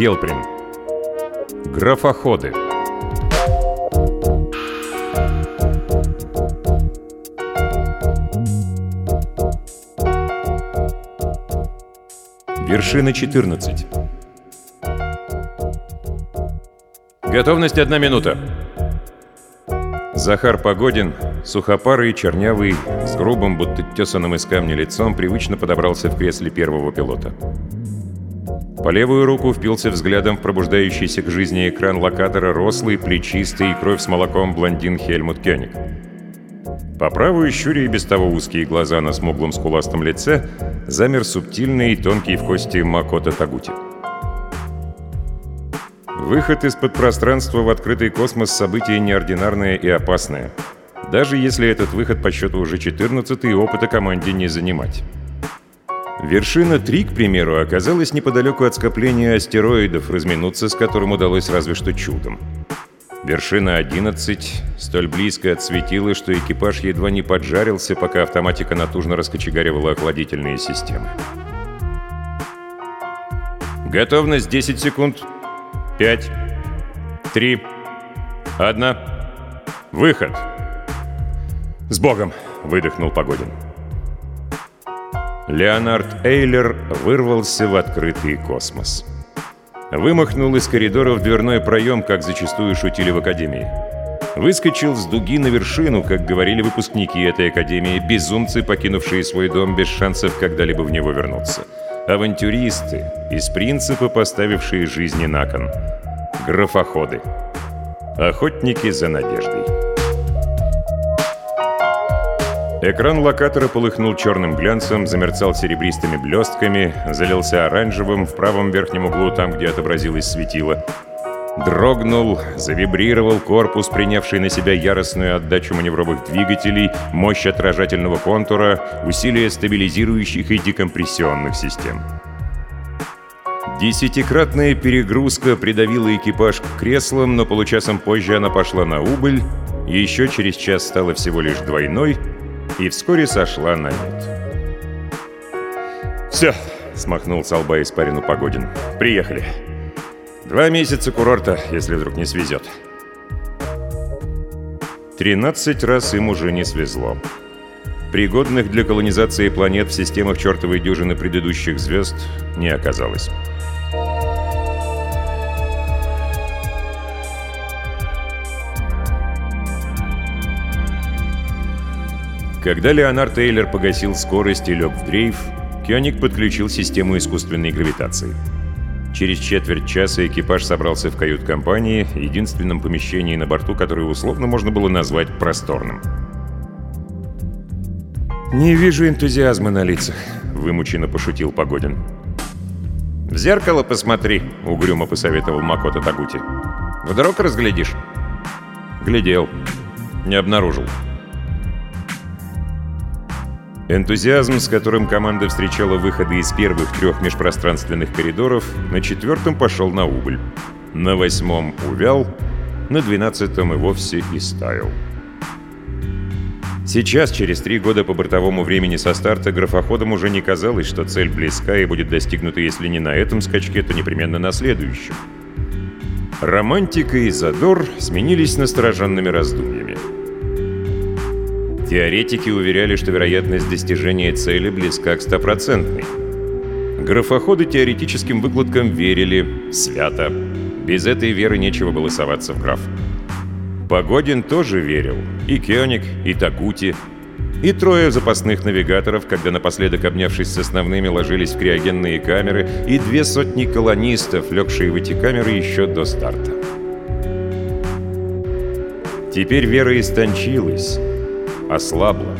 Гелприн. Графоходы. Вершина 14. Готовность одна минута. Захар Погодин, сухопарый, чернявый, с грубым, будто тесанным из камня лицом, привычно подобрался в кресле первого пилота. По левую руку впился взглядом в пробуждающийся к жизни экран локатора рослый, плечистый и кровь с молоком блондин Хельмут Кёник. По правую щуре и без того узкие глаза на смуглом скуластом лице замер субтильный и тонкий в кости Макота Тагути. Выход из-под пространства в открытый космос – событие неординарное и опасное. Даже если этот выход по счету уже 14 и опыта команде не занимать. Вершина 3, к примеру, оказалась неподалеку от скопления астероидов, разминуться с которым удалось разве что чудом. Вершина 11 столь близко от светила, что экипаж едва не поджарился, пока автоматика натужно раскочегаривала охладительные системы. Готовность 10 секунд. 5, 3, 1. Выход. «С Богом!» — выдохнул Погодин. Леонард Эйлер вырвался в открытый космос. Вымахнул из коридора в дверной проем, как зачастую шутили в Академии. Выскочил с дуги на вершину, как говорили выпускники этой Академии, безумцы, покинувшие свой дом без шансов когда-либо в него вернуться. Авантюристы, из принципа поставившие жизни на кон. Графоходы. Охотники за надеждой. Экран локатора полыхнул черным глянцем, замерцал серебристыми блестками, залился оранжевым в правом верхнем углу, там, где отобразилось светило. Дрогнул, завибрировал корпус, принявший на себя яростную отдачу маневровых двигателей, мощь отражательного контура, усилие стабилизирующих и декомпрессионных систем. Десятикратная перегрузка придавила экипаж к креслам, но получасом позже она пошла на убыль, еще через час стала всего лишь двойной — и вскоре сошла на нет. «Все!» — смахнул с лба испарину Погодин. «Приехали. Два месяца курорта, если вдруг не свезет». Тринадцать раз им уже не свезло. Пригодных для колонизации планет в системах чертовой дюжины предыдущих звезд не оказалось. Когда Леонард Тейлор погасил скорость и лег в дрейф, Кёник подключил систему искусственной гравитации. Через четверть часа экипаж собрался в кают-компании, единственном помещении на борту, которое условно можно было назвать просторным. «Не вижу энтузиазма на лицах», — вымученно пошутил Погодин. «В зеркало посмотри», — угрюмо посоветовал Макото Тагути. «Вдруг разглядишь?» «Глядел. Не обнаружил». Энтузиазм, с которым команда встречала выходы из первых трех межпространственных коридоров, на четвертом пошел на убыль. На восьмом увял, на двенадцатом и вовсе истаял. Сейчас, через три года по бортовому времени со старта, графоходам уже не казалось, что цель близка и будет достигнута, если не на этом скачке, то непременно на следующем. Романтика и задор сменились настороженными раздумьями. Теоретики уверяли, что вероятность достижения цели близка к стопроцентной. Графоходы теоретическим выкладкам верили свято. Без этой веры нечего было соваться в граф. Погодин тоже верил. И Кёник, и Такути, и трое запасных навигаторов, когда напоследок обнявшись с основными, ложились в криогенные камеры, и две сотни колонистов, легшие в эти камеры еще до старта. Теперь вера истончилась, ослабла.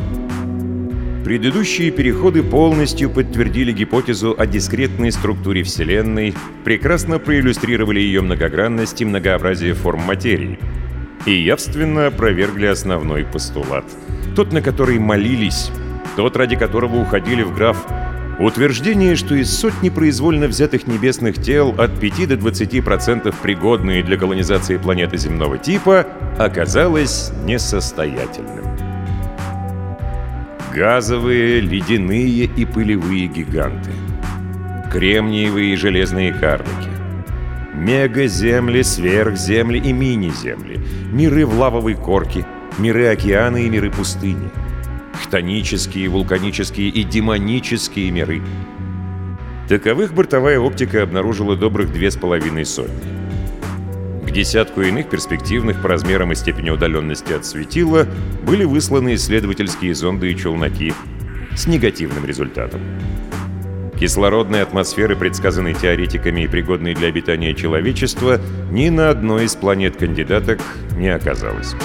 Предыдущие переходы полностью подтвердили гипотезу о дискретной структуре Вселенной, прекрасно проиллюстрировали ее многогранность и многообразие форм материи. И явственно опровергли основной постулат. Тот, на который молились, тот, ради которого уходили в граф Утверждение, что из сотни произвольно взятых небесных тел от 5 до 20% пригодные для колонизации планеты земного типа, оказалось несостоятельным газовые, ледяные и пылевые гиганты, кремниевые и железные карлики, Мегаземли, сверхземли и мини-земли. Миры в лавовой корке, миры океана и миры пустыни. Хтонические, вулканические и демонические миры. Таковых бортовая оптика обнаружила добрых две с половиной сотни. Десятку иных перспективных по размерам и степени удаленности от светила были высланы исследовательские зонды и челноки с негативным результатом. Кислородной атмосферы, предсказанной теоретиками и пригодной для обитания человечества, ни на одной из планет-кандидаток не оказалось.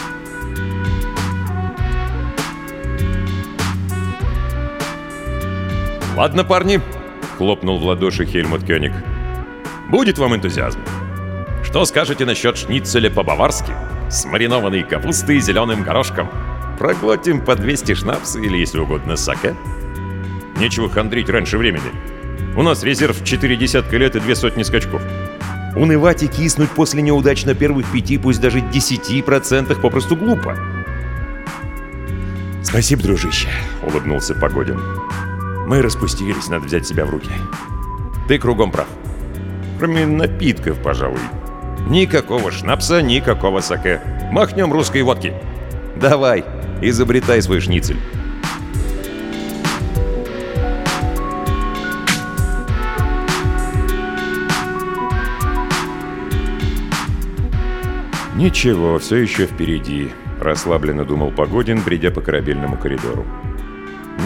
«Ладно, парни!» — хлопнул в ладоши Хельмут Кёник. «Будет вам энтузиазм. Что скажете насчет шницеля по-баварски? С маринованной капустой и зеленым горошком. Проглотим по 200 шнапс или, если угодно, саке?» Нечего хандрить раньше времени. У нас резерв 4 десятка лет и две сотни скачков. Унывать и киснуть после неудач на первых пяти, пусть даже 10% попросту глупо. «Спасибо, дружище», — улыбнулся Погодин. «Мы распустились, надо взять себя в руки. Ты кругом прав. Кроме напитков, пожалуй. Никакого шнапса, никакого саке. Махнем русской водки. Давай, изобретай свой шницель». «Ничего, все еще впереди», — расслабленно думал Погодин, бредя по корабельному коридору.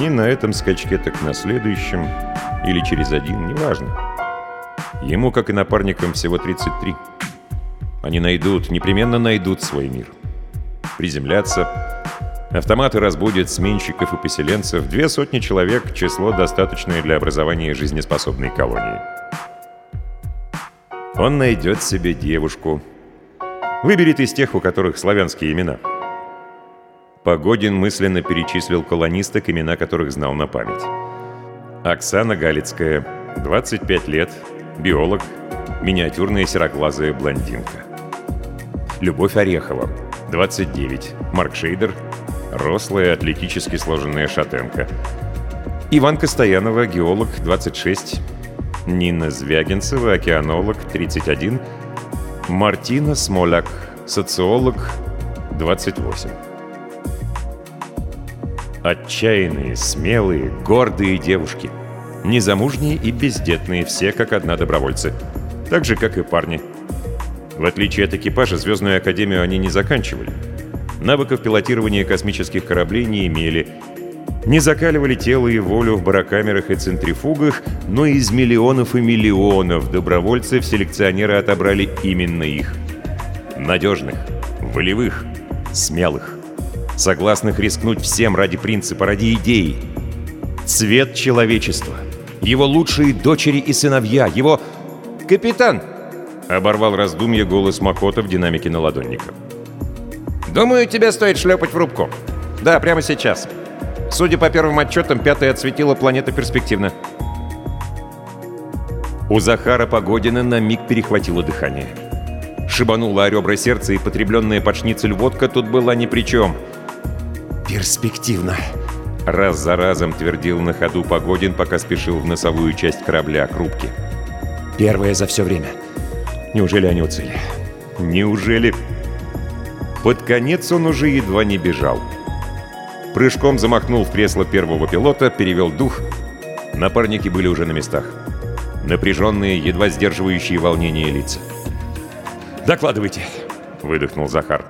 «Ни на этом скачке, так на следующем, или через один, неважно. Ему, как и напарникам, всего 33. Они найдут, непременно найдут свой мир. Приземлятся, автоматы разбудят сменщиков и поселенцев, две сотни человек — число, достаточное для образования жизнеспособной колонии. Он найдет себе девушку — Выберет из тех, у которых славянские имена. Погодин мысленно перечислил колонисток, имена которых знал на память. Оксана Галицкая, 25 лет, биолог, миниатюрная сероглазая блондинка. Любовь Орехова, 29, Марк Шейдер, рослая, атлетически сложенная шатенка. Иванка Стоянова, геолог, 26, Нина Звягинцева, океанолог, 31, Мартина Смоляк, социолог, 28. Отчаянные, смелые, гордые девушки. Незамужние и бездетные, все как одна добровольцы. Так же, как и парни. В отличие от экипажа, Звездную Академию они не заканчивали. Навыков пилотирования космических кораблей не имели, не закаливали тело и волю в барокамерах и центрифугах, но из миллионов и миллионов добровольцев селекционеры отобрали именно их. Надежных, волевых, смелых, согласных рискнуть всем ради принципа, ради идеи. Цвет человечества, его лучшие дочери и сыновья, его... «Капитан!» — оборвал раздумье голос Макота в динамике наладонника. «Думаю, тебе стоит шлепать в рубку. Да, прямо сейчас». Судя по первым отчетам, пятая отсветила планета перспективно. У Захара Погодина на миг перехватило дыхание. Шибануло о ребра сердца, и потребленная под шницель водка тут была ни при чем. «Перспективно!» Раз за разом твердил на ходу Погодин, пока спешил в носовую часть корабля к рубке. «Первая за все время. Неужели они уцели? Неужели...» Под конец он уже едва не бежал. Прыжком замахнул в кресло первого пилота, перевел дух. Напарники были уже на местах. Напряженные, едва сдерживающие волнение лица. «Докладывайте», — выдохнул Захар.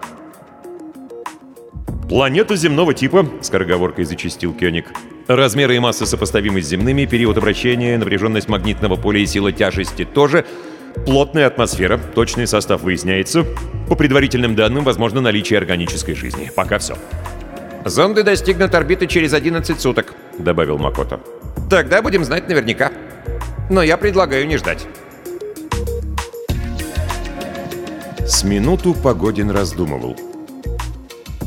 «Планета земного типа», — скороговоркой зачистил Кёник. «Размеры и масса сопоставимы с земными, период обращения, напряженность магнитного поля и сила тяжести тоже. Плотная атмосфера, точный состав выясняется. По предварительным данным, возможно наличие органической жизни. Пока все». «Зонды достигнут орбиты через 11 суток», — добавил Макото. «Тогда будем знать наверняка. Но я предлагаю не ждать». С минуту Погодин раздумывал.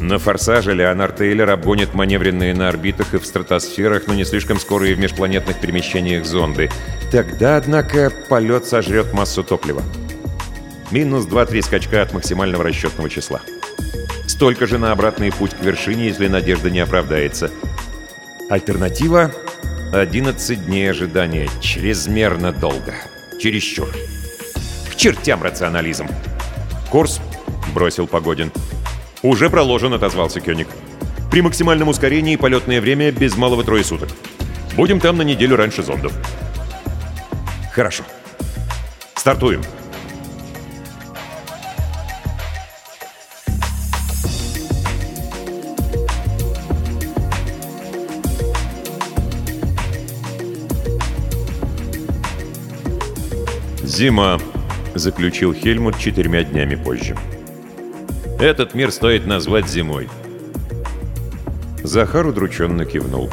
На «Форсаже» Леонард Тейлер обгонит маневренные на орбитах и в стратосферах, но не слишком скорые в межпланетных перемещениях зонды. Тогда, однако, полет сожрет массу топлива. Минус 2-3 скачка от максимального расчетного числа. Столько же на обратный путь к вершине, если надежда не оправдается. Альтернатива — 11 дней ожидания. Чрезмерно долго. Чересчур. К чертям рационализм. «Курс», — бросил Погодин. «Уже проложен», — отозвался Кёник. «При максимальном ускорении полетное время без малого трое суток. Будем там на неделю раньше зондов». «Хорошо. Стартуем». «Зима», — заключил Хельмут четырьмя днями позже. «Этот мир стоит назвать зимой». Захар удрученно кивнул.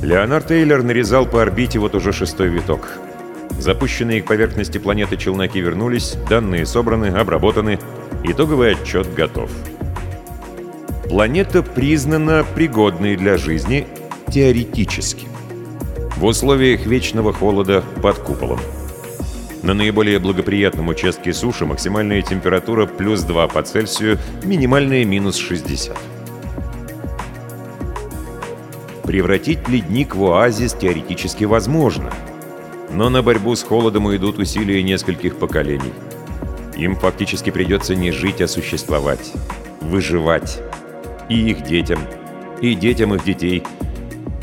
Леонард Тейлор нарезал по орбите вот уже шестой виток. Запущенные к поверхности планеты челноки вернулись, данные собраны, обработаны, итоговый отчет готов. Планета признана пригодной для жизни теоретически. В условиях вечного холода под куполом. На наиболее благоприятном участке суши максимальная температура плюс 2 по Цельсию, минимальная минус 60. Превратить ледник в оазис теоретически возможно, но на борьбу с холодом идут усилия нескольких поколений. Им фактически придется не жить, а существовать, выживать. И их детям, и детям их детей.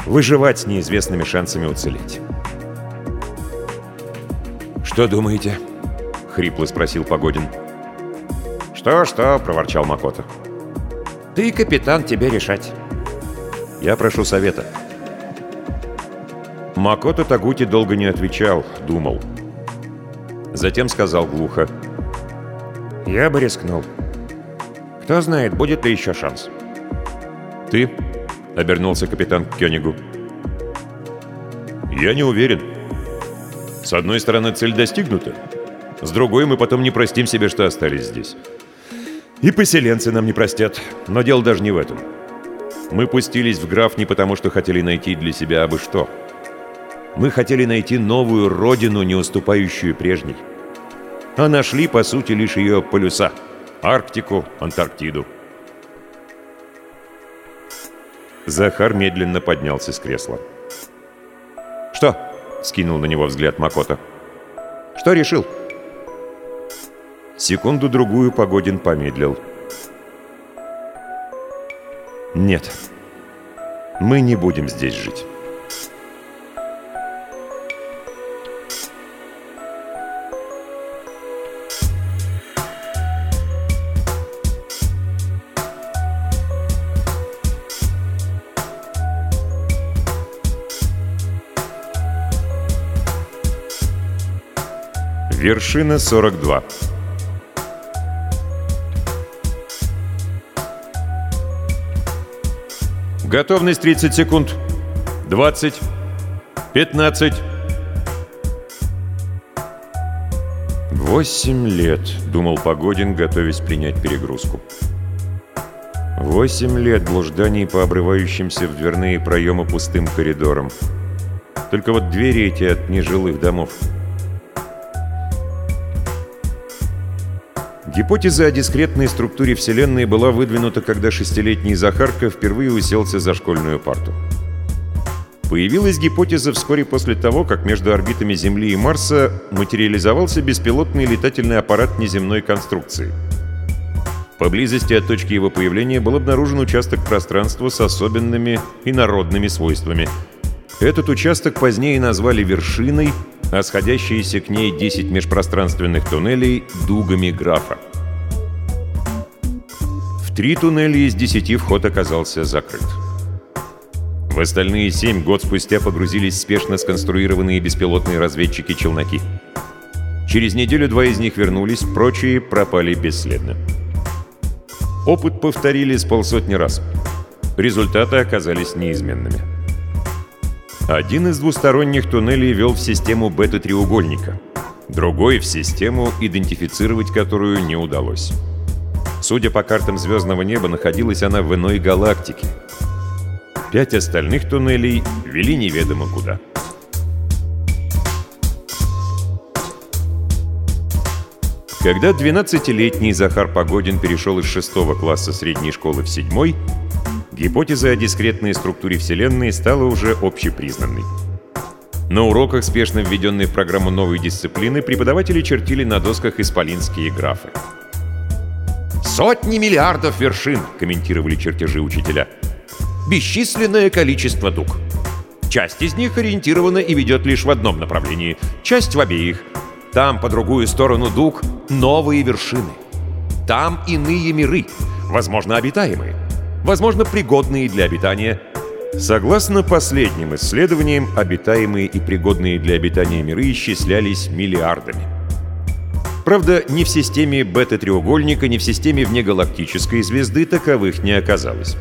Выживать с неизвестными шансами уцелеть. «Что думаете?» — хрипло спросил Погодин. «Что-что?» — проворчал Макото. «Ты, капитан, тебе решать». «Я прошу совета». Макото Тагути долго не отвечал, думал. Затем сказал глухо. «Я бы рискнул. Кто знает, будет ли еще шанс». «Ты?» — обернулся капитан к Кёнигу. «Я не уверен». С одной стороны, цель достигнута. С другой, мы потом не простим себе, что остались здесь. И поселенцы нам не простят. Но дело даже не в этом. Мы пустились в граф не потому, что хотели найти для себя абы что. Мы хотели найти новую родину, не уступающую прежней. А нашли, по сути, лишь ее полюса. Арктику, Антарктиду. Захар медленно поднялся с кресла. «Что?» — скинул на него взгляд Макото. «Что решил?» Секунду-другую Погодин помедлил. «Нет, мы не будем здесь жить». Вершина 42. Готовность 30 секунд. 20. 15. «Восемь лет», — думал Погодин, готовясь принять перегрузку. «Восемь лет блужданий по обрывающимся в дверные проемы пустым коридорам. Только вот двери эти от нежилых домов». Гипотеза о дискретной структуре Вселенной была выдвинута, когда шестилетний Захарка впервые уселся за школьную парту. Появилась гипотеза вскоре после того, как между орбитами Земли и Марса материализовался беспилотный летательный аппарат неземной конструкции. Поблизости от точки его появления был обнаружен участок пространства с особенными инородными свойствами. Этот участок позднее назвали вершиной, а сходящиеся к ней 10 межпространственных туннелей — дугами графа. Три туннеля из десяти вход оказался закрыт. В остальные семь год спустя погрузились спешно сконструированные беспилотные разведчики-челноки. Через неделю два из них вернулись, прочие пропали бесследно. Опыт повторили с полсотни раз. Результаты оказались неизменными. Один из двусторонних туннелей вел в систему бета-треугольника, другой — в систему, идентифицировать которую не удалось. Судя по картам звездного неба, находилась она в иной галактике. Пять остальных туннелей вели неведомо куда. Когда 12-летний Захар Погодин перешел из шестого класса средней школы в седьмой, гипотеза о дискретной структуре Вселенной стала уже общепризнанной. На уроках, спешно введенной в программу новой дисциплины, преподаватели чертили на досках исполинские графы. «Сотни миллиардов вершин!» — комментировали чертежи учителя. «Бесчисленное количество дуг. Часть из них ориентирована и ведет лишь в одном направлении, часть в обеих. Там, по другую сторону дуг, новые вершины. Там иные миры, возможно, обитаемые, возможно, пригодные для обитания. Согласно последним исследованиям, обитаемые и пригодные для обитания миры исчислялись миллиардами. Правда, ни в системе бета-треугольника, ни в системе внегалактической звезды таковых не оказалось.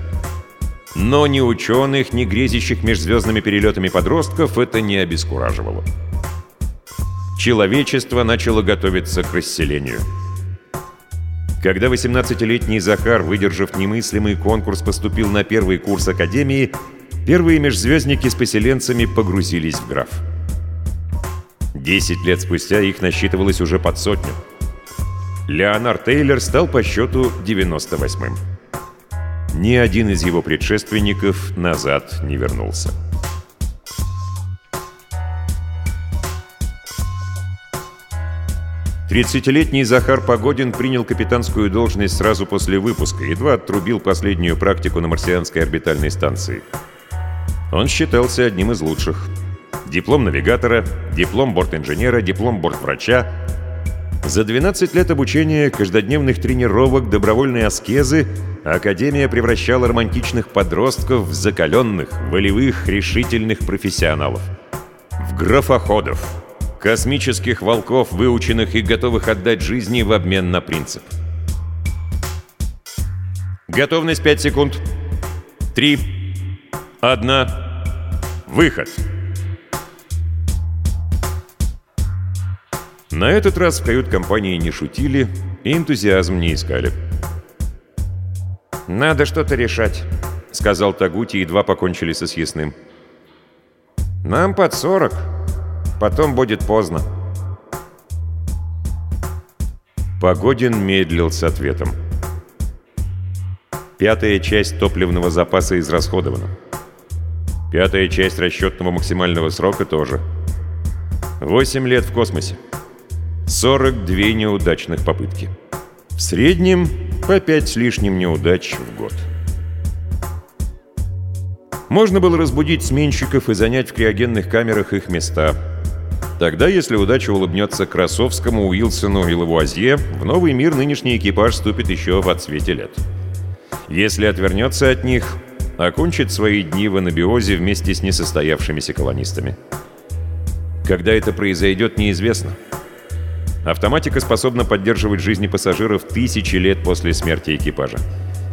Но ни ученых, ни грезящих межзвездными перелетами подростков это не обескураживало. Человечество начало готовиться к расселению. Когда 18-летний Захар, выдержав немыслимый конкурс, поступил на первый курс Академии, первые межзвездники с поселенцами погрузились в граф. Десять лет спустя их насчитывалось уже под сотню. Леонард Тейлор стал по счету 98-м ни один из его предшественников назад не вернулся. Тридцатилетний Захар Погодин принял капитанскую должность сразу после выпуска, едва отрубил последнюю практику на марсианской орбитальной станции. Он считался одним из лучших. Диплом навигатора, диплом бортинженера, диплом бортврача. За 12 лет обучения, каждодневных тренировок, добровольной аскезы Академия превращала романтичных подростков в закаленных, волевых, решительных профессионалов. В графоходов, космических волков, выученных и готовых отдать жизни в обмен на принцип. Готовность 5 секунд. 3, 1, выход. На этот раз в кают-компании не шутили и энтузиазм не искали. «Надо что-то решать», — сказал Тагути, едва покончили со съестным. «Нам под сорок. Потом будет поздно». Погодин медлил с ответом. Пятая часть топливного запаса израсходована. Пятая часть расчетного максимального срока тоже. Восемь лет в космосе. 42 неудачных попытки. В среднем по пять с лишним неудач в год. Можно было разбудить сменщиков и занять в криогенных камерах их места. Тогда, если удача улыбнется Красовскому, Уилсону и Лавуазье, в новый мир нынешний экипаж ступит еще в отсвете лет. Если отвернется от них, окончит свои дни в анабиозе вместе с несостоявшимися колонистами. Когда это произойдет, неизвестно. Автоматика способна поддерживать жизни пассажиров тысячи лет после смерти экипажа.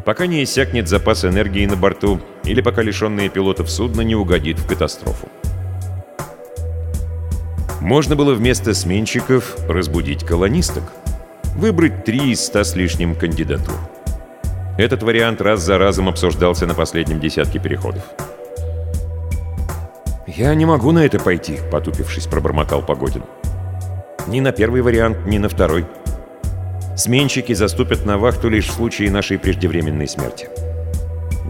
Пока не иссякнет запас энергии на борту, или пока лишенные пилотов судно не угодит в катастрофу. Можно было вместо сменщиков разбудить колонисток. Выбрать три из ста с лишним кандидатур. Этот вариант раз за разом обсуждался на последнем десятке переходов. «Я не могу на это пойти», — потупившись, пробормотал Погодин. Ни на первый вариант, ни на второй. Сменщики заступят на вахту лишь в случае нашей преждевременной смерти.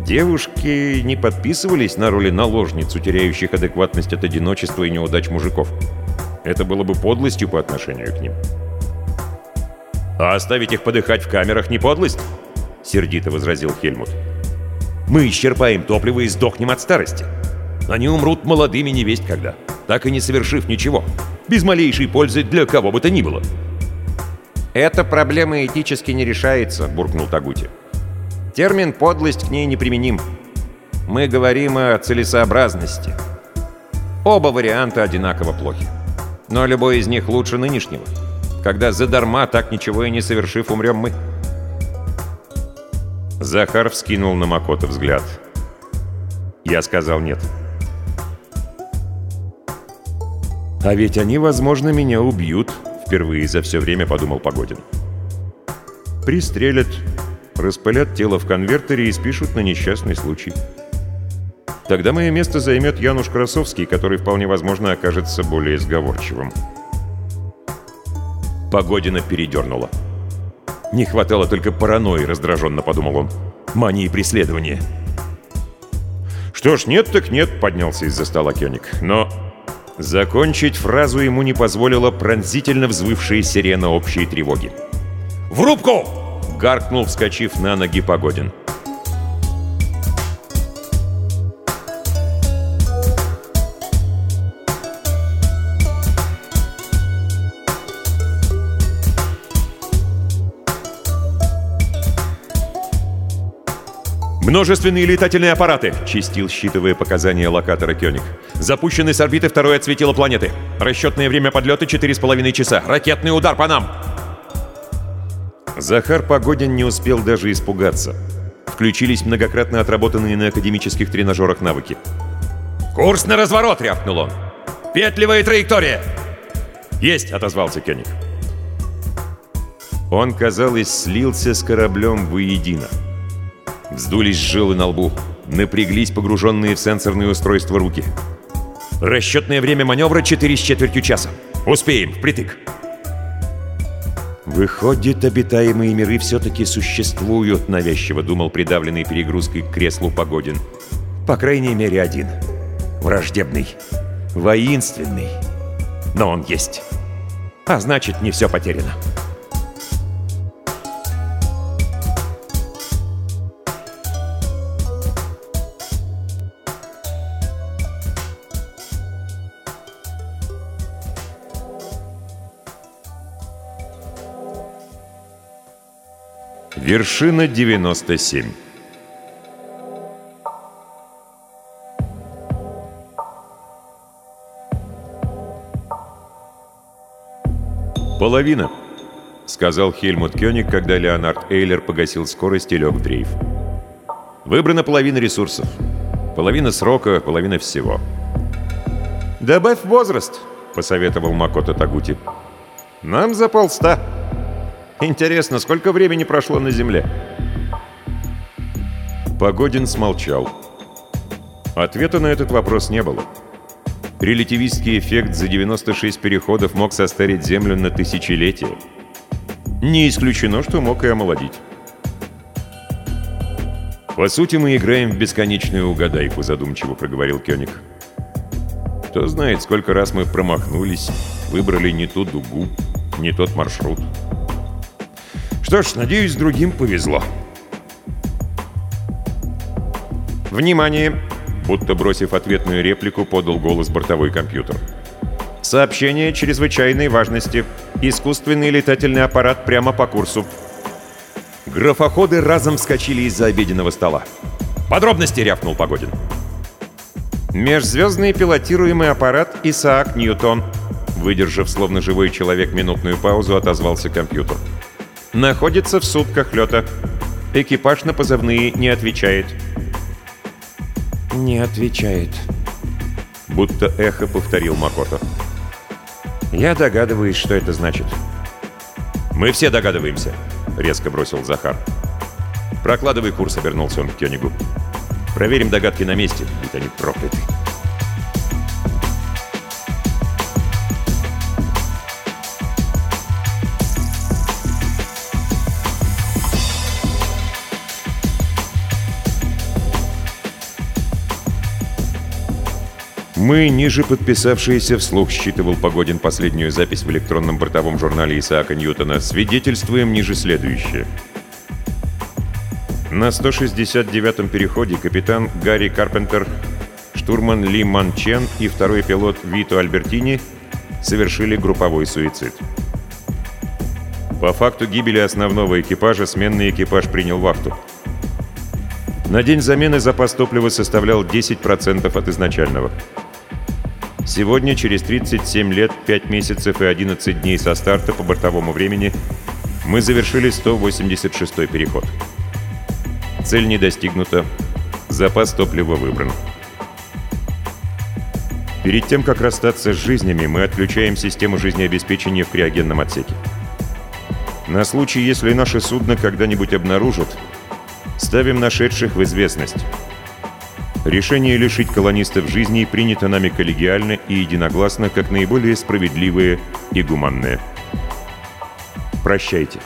Девушки не подписывались на роли наложниц, утеряющих адекватность от одиночества и неудач мужиков. Это было бы подлостью по отношению к ним. «А оставить их подыхать в камерах не подлость?» — сердито возразил Хельмут. «Мы исчерпаем топливо и сдохнем от старости. Они умрут молодыми невесть когда, так и не совершив ничего без малейшей пользы для кого бы то ни было. «Эта проблема этически не решается», — буркнул Тагути. «Термин «подлость» к ней неприменим. Мы говорим о целесообразности. Оба варианта одинаково плохи. Но любой из них лучше нынешнего. Когда задарма, так ничего и не совершив, умрем мы». Захар вскинул на Макота взгляд. Я сказал «нет». «А ведь они, возможно, меня убьют», — впервые за все время подумал Погодин. «Пристрелят, распылят тело в конвертере и спишут на несчастный случай. Тогда мое место займет Януш Красовский, который, вполне возможно, окажется более сговорчивым». Погодина передернула. «Не хватало только паранойи», — раздраженно подумал он. «Мании преследования». «Что ж, нет так нет», — поднялся из-за стола Кёник. «Но Закончить фразу ему не позволила пронзительно взвывшая сирена общей тревоги. «В рубку!» — гаркнул, вскочив на ноги Погодин. «Множественные летательные аппараты!» — чистил, считывая показания локатора Кёник. «Запущены с орбиты второй от светила планеты. Расчетное время подлета 4,5 часа. Ракетный удар по нам!» Захар Погодин не успел даже испугаться. Включились многократно отработанные на академических тренажерах навыки. «Курс на разворот!» — рявкнул он. «Петлевая траектория!» «Есть!» — отозвался Кёник. Он, казалось, слился с кораблем воедино. Вздулись жилы на лбу, напряглись погруженные в сенсорные устройства руки. Расчетное время маневра 4 с четвертью часа. Успеем, впритык. «Выходит, обитаемые миры все-таки существуют», — навязчиво думал придавленный перегрузкой к креслу Погодин. «По крайней мере, один. Враждебный. Воинственный. Но он есть. А значит, не все потеряно». Вершина 97 «Половина», — сказал Хельмут Кёник, когда Леонард Эйлер погасил скорость и лег в дрейф. «Выбрана половина ресурсов. Половина срока, половина всего». «Добавь возраст», — посоветовал Макото Тагути. «Нам за полста». Интересно, сколько времени прошло на Земле?» Погодин смолчал. Ответа на этот вопрос не было. Релятивистский эффект за 96 переходов мог состарить Землю на тысячелетие. Не исключено, что мог и омолодить. «По сути, мы играем в бесконечную угадайку», — задумчиво проговорил Кёник. «Кто знает, сколько раз мы промахнулись, выбрали не ту дугу, не тот маршрут». Что ж, надеюсь, другим повезло. «Внимание!» Будто бросив ответную реплику, подал голос бортовой компьютер. «Сообщение чрезвычайной важности. Искусственный летательный аппарат прямо по курсу». Графоходы разом вскочили из-за обеденного стола. «Подробности!» — рявкнул Погодин. «Межзвездный пилотируемый аппарат Исаак Ньютон», выдержав словно живой человек минутную паузу, отозвался компьютер. Находится в сутках лета. Экипаж на позывные не отвечает. «Не отвечает», — будто эхо повторил Макото. «Я догадываюсь, что это значит». «Мы все догадываемся», — резко бросил Захар. «Прокладывай курс», — обернулся он к Кёнигу. «Проверим догадки на месте, ведь они прокляты». Мы, ниже подписавшиеся, вслух считывал Погодин последнюю запись в электронном бортовом журнале Исаака Ньютона, свидетельствуем ниже следующее. На 169-м переходе капитан Гарри Карпентер, штурман Ли Ман Чен и второй пилот Вито Альбертини совершили групповой суицид. По факту гибели основного экипажа сменный экипаж принял вахту. На день замены запас топлива составлял 10% от изначального. Сегодня, через 37 лет, 5 месяцев и 11 дней со старта по бортовому времени, мы завершили 186-й переход. Цель не достигнута, запас топлива выбран. Перед тем, как расстаться с жизнями, мы отключаем систему жизнеобеспечения в криогенном отсеке. На случай, если наше судно когда-нибудь обнаружат, ставим нашедших в известность – Решение лишить колонистов жизни принято нами коллегиально и единогласно как наиболее справедливое и гуманное. Прощайте.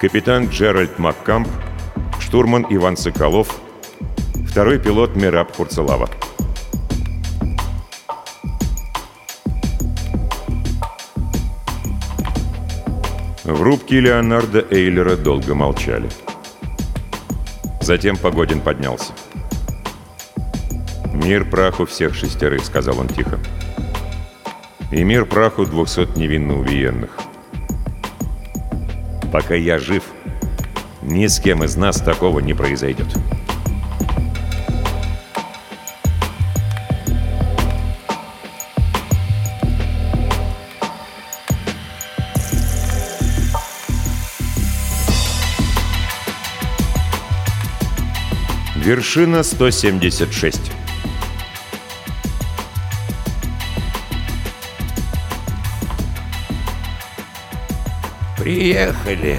Капитан Джеральд Маккамп, штурман Иван Соколов, второй пилот Мираб Курцелава. В рубке Леонарда Эйлера долго молчали. Затем Погодин поднялся. «Мир праху всех шестерых», — сказал он тихо. «И мир праху двухсот невинно убиенных. Пока я жив, ни с кем из нас такого не произойдет». Вершина 176. «Приехали!»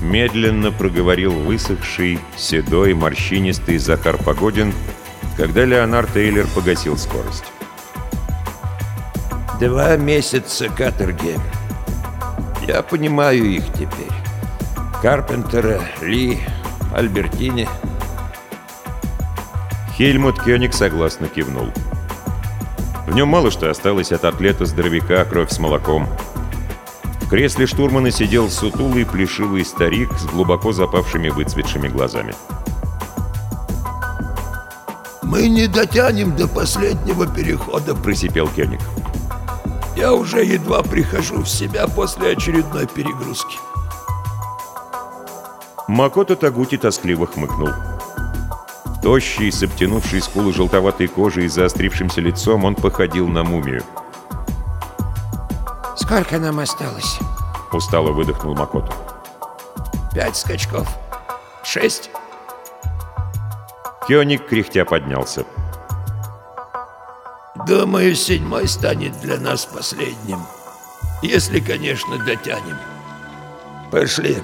Медленно проговорил высохший, седой, морщинистый Захар Погодин, когда Леонард Тейлер погасил скорость. «Два месяца каторги. Я понимаю их теперь. Карпентера, Ли, Альбертини — Хельмут Кёник согласно кивнул. В нем мало что осталось от атлета-здоровяка кровь с молоком. Кресле штурмана сидел сутулый плешивый старик с глубоко запавшими выцветшими глазами. «Мы не дотянем до последнего перехода», — просипел Кёник. «Я уже едва прихожу в себя после очередной перегрузки». Макото Тагути тоскливо хмыкнул. Тощий, с обтянувшей скулы желтоватой кожей и заострившимся лицом, он походил на мумию. «Сколько нам осталось?» — устало выдохнул Макото. «Пять скачков. Шесть?» Кёник кряхтя поднялся. «Думаю, седьмой станет для нас последним. Если, конечно, дотянем. Пошли.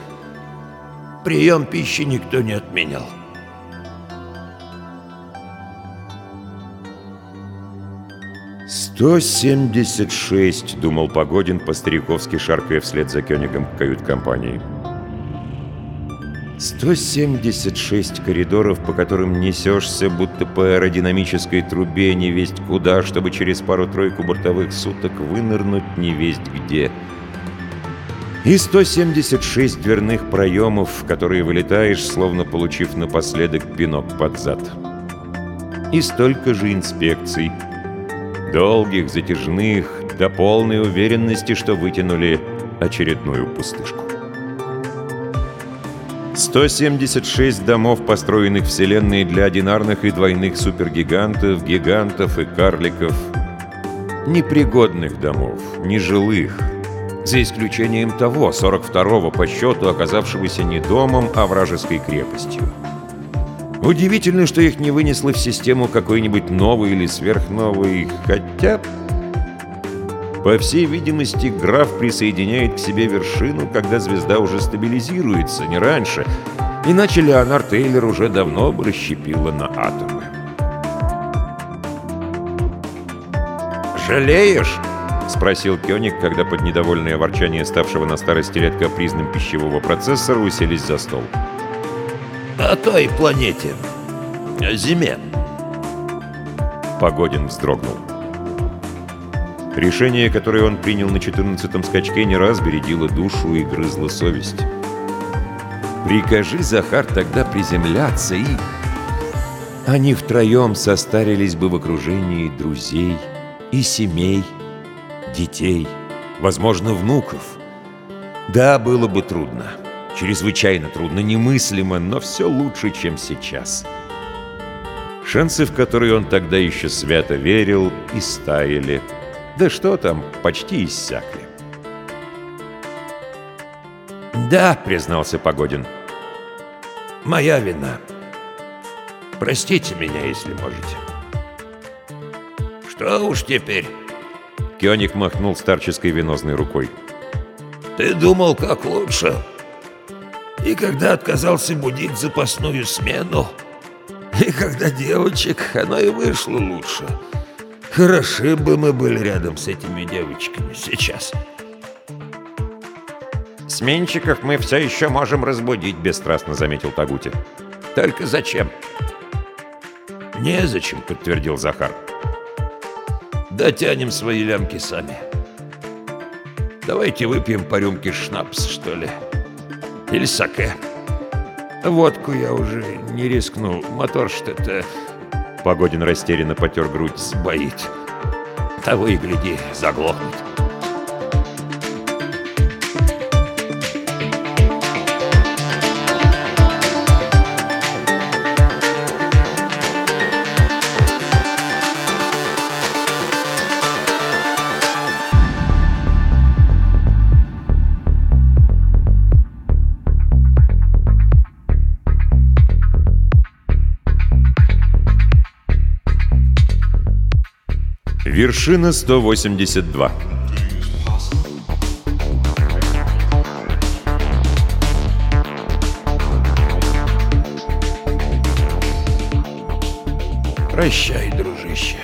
Прием пищи никто не отменял». 176, думал Погодин, по-стариковски шаркая вслед за Кёнигом к кают-компании. 176 коридоров, по которым несешься, будто по аэродинамической трубе не весть куда, чтобы через пару-тройку бортовых суток вынырнуть не весть где. И 176 дверных проемов, в которые вылетаешь, словно получив напоследок пинок под зад. И столько же инспекций — Долгих, затяжных, до полной уверенности, что вытянули очередную пустышку. 176 домов, построенных Вселенной для одинарных и двойных супергигантов, гигантов и карликов. Непригодных домов, нежилых. За исключением того, 42-го по счету, оказавшегося не домом, а вражеской крепостью. Удивительно, что их не вынесло в систему какой-нибудь новый или сверхновый, хотя... По всей видимости, граф присоединяет к себе вершину, когда звезда уже стабилизируется, не раньше. Иначе Леонард Тейлор уже давно бы расщепила на атомы. «Жалеешь?» — спросил Кёник, когда под недовольное ворчание ставшего на старости лет капризным пищевого процессора уселись за стол. — о той планете. О Зиме. Погодин вздрогнул. Решение, которое он принял на четырнадцатом скачке, не раз бередило душу и грызло совесть. Прикажи, Захар, тогда приземляться и... Они втроем состарились бы в окружении друзей и семей, детей, возможно, внуков. Да, было бы трудно. Чрезвычайно трудно, немыслимо, но все лучше, чем сейчас. Шансы, в которые он тогда еще свято верил, истаяли. Да что там, почти иссякли. «Да», — признался Погодин. «Моя вина. Простите меня, если можете». «Что уж теперь?» Кёник махнул старческой венозной рукой. «Ты думал, как лучше?» И когда отказался будить запасную смену, и когда девочек, оно и вышло лучше. Хороши бы мы были рядом с этими девочками сейчас. «Сменщиков мы все еще можем разбудить», — бесстрастно заметил Тагути. «Только зачем?» «Незачем», — подтвердил Захар. «Дотянем свои лямки сами». Давайте выпьем по рюмке шнапс, что ли. Или саке. Водку я уже не рискну. Мотор что-то... Погодин растерянно потер грудь. Сбоит. Того и гляди, заглохнет. Вершина 182. Прощай, дружище.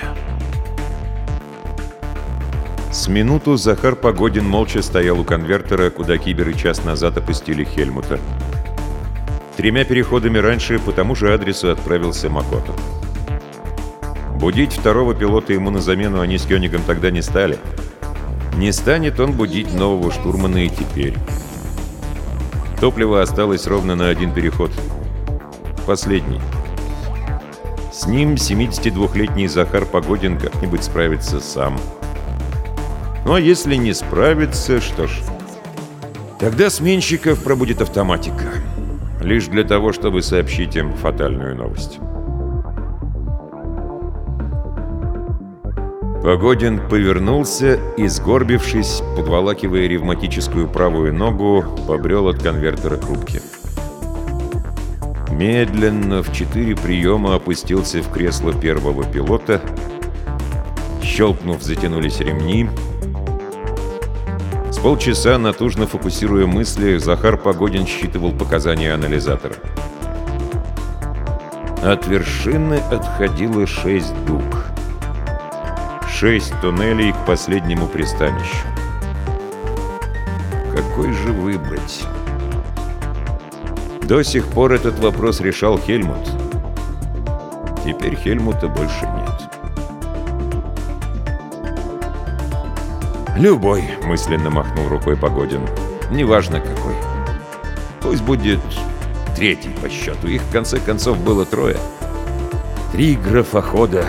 С минуту Захар Погодин молча стоял у конвертера, куда киберы час назад опустили Хельмута. Тремя переходами раньше по тому же адресу отправился Макото. Будить второго пилота ему на замену они с Кёнигом тогда не стали. Не станет он будить нового штурмана и теперь. Топливо осталось ровно на один переход. Последний. С ним 72-летний Захар Погодин как-нибудь справится сам. Ну а если не справится, что ж... Тогда сменщиков пробудет автоматика. Лишь для того, чтобы сообщить им фатальную новость. Погодин повернулся и, сгорбившись, подволакивая ревматическую правую ногу, побрел от конвертера к рубке. Медленно в четыре приема опустился в кресло первого пилота. Щелкнув, затянулись ремни. С полчаса, натужно фокусируя мысли, Захар Погодин считывал показания анализатора. От вершины отходило шесть дуг шесть туннелей к последнему пристанищу. Какой же выбрать? До сих пор этот вопрос решал Хельмут. Теперь Хельмута больше нет. «Любой», — мысленно махнул рукой Погодин. «Неважно какой. Пусть будет третий по счету. Их, в конце концов, было трое. Три графохода,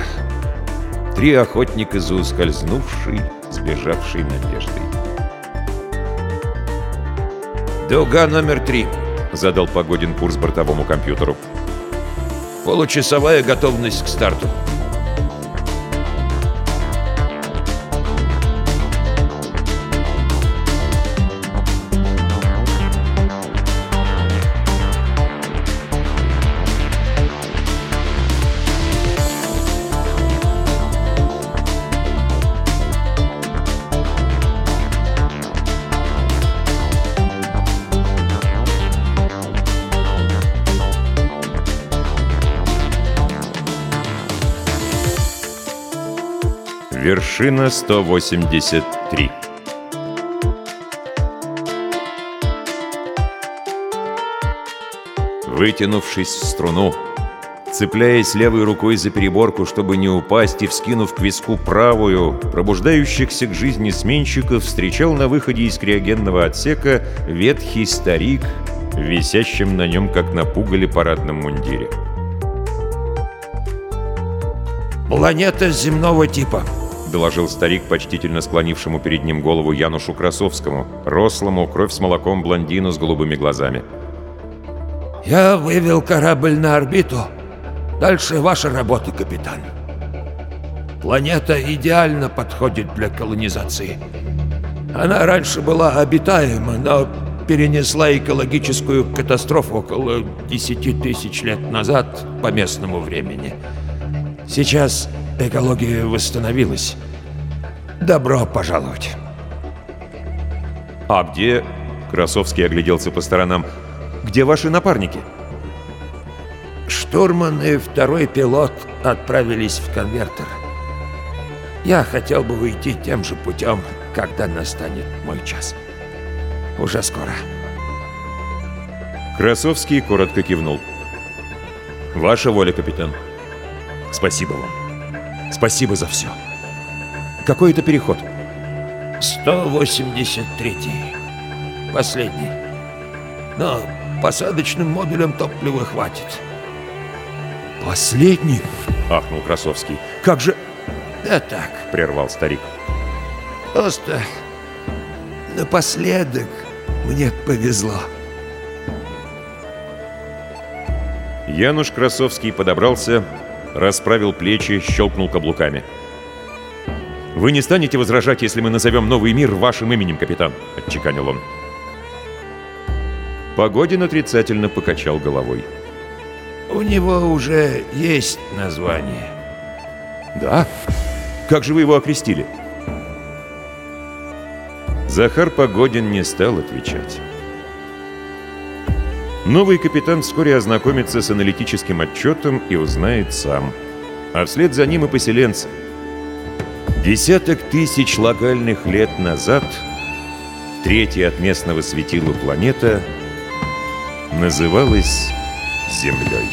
Три охотника за ускользнувшей, сбежавшей надеждой. «Дуга номер три», — задал Погодин курс бортовому компьютеру. «Получасовая готовность к старту». Вершина 183 Вытянувшись в струну, цепляясь левой рукой за переборку, чтобы не упасть, и вскинув к виску правую, пробуждающихся к жизни сменщиков встречал на выходе из криогенного отсека ветхий старик, висящим на нем, как на пугале парадном мундире. «Планета земного типа», доложил старик, почтительно склонившему перед ним голову Янушу Красовскому, рослому, кровь с молоком блондину с голубыми глазами. «Я вывел корабль на орбиту. Дальше ваша работа, капитан. Планета идеально подходит для колонизации. Она раньше была обитаема, но перенесла экологическую катастрофу около 10 тысяч лет назад по местному времени. Сейчас экология восстановилась. Добро пожаловать. А где... Красовский огляделся по сторонам. Где ваши напарники? Штурман и второй пилот отправились в конвертер. Я хотел бы уйти тем же путем, когда настанет мой час. Уже скоро. Красовский коротко кивнул. «Ваша воля, капитан. Спасибо вам. Спасибо за все. Какой это переход?» 183-й. Последний. Но посадочным модулем топлива хватит. «Последний?» — ахнул Красовский. «Как же...» «Да так», — прервал старик. «Просто напоследок мне повезло». Януш Красовский подобрался, расправил плечи, щелкнул каблуками. «Вы не станете возражать, если мы назовем новый мир вашим именем, капитан?» — отчеканил он. Погодин отрицательно покачал головой. «У него уже есть название». «Да? Как же вы его окрестили?» Захар Погодин не стал отвечать. Новый капитан вскоре ознакомится с аналитическим отчетом и узнает сам. А вслед за ним и поселенцы. Десяток тысяч локальных лет назад третья от местного светила планета называлась Землей.